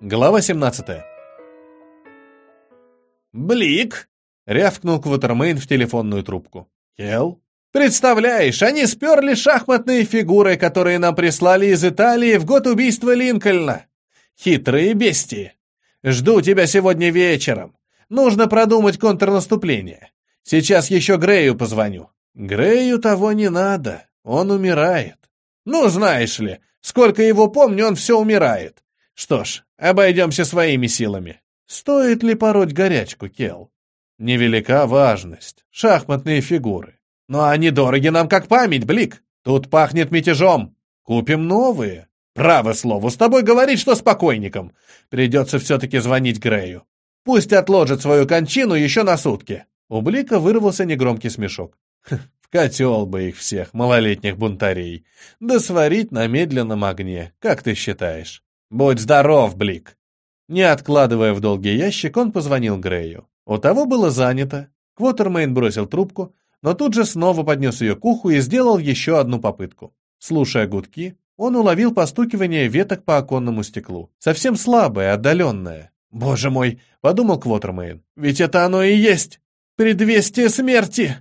Глава 17. «Блик!» — рявкнул Квотермейн в телефонную трубку. «Кел?» «Представляешь, они сперли шахматные фигуры, которые нам прислали из Италии в год убийства Линкольна. Хитрые бестии. Жду тебя сегодня вечером. Нужно продумать контрнаступление. Сейчас еще Грею позвоню». «Грею того не надо. Он умирает». «Ну, знаешь ли, сколько его помню, он все умирает. Что ж, обойдемся своими силами. Стоит ли пороть горячку, Кел? Невелика важность. Шахматные фигуры. Но они дороги нам как память, Блик. Тут пахнет мятежом. Купим новые. Право слово, с тобой говорить, что с покойником. Придется все-таки звонить Грею. Пусть отложит свою кончину еще на сутки. У Блика вырвался негромкий смешок. В котел бы их всех, малолетних бунтарей. Да сварить на медленном огне, как ты считаешь? «Будь здоров, Блик!» Не откладывая в долгий ящик, он позвонил Грею. У того было занято. Квотермейн бросил трубку, но тут же снова поднес ее к уху и сделал еще одну попытку. Слушая гудки, он уловил постукивание веток по оконному стеклу. Совсем слабое, отдаленное. «Боже мой!» — подумал Квотермейн. «Ведь это оно и есть! Предвестие смерти!»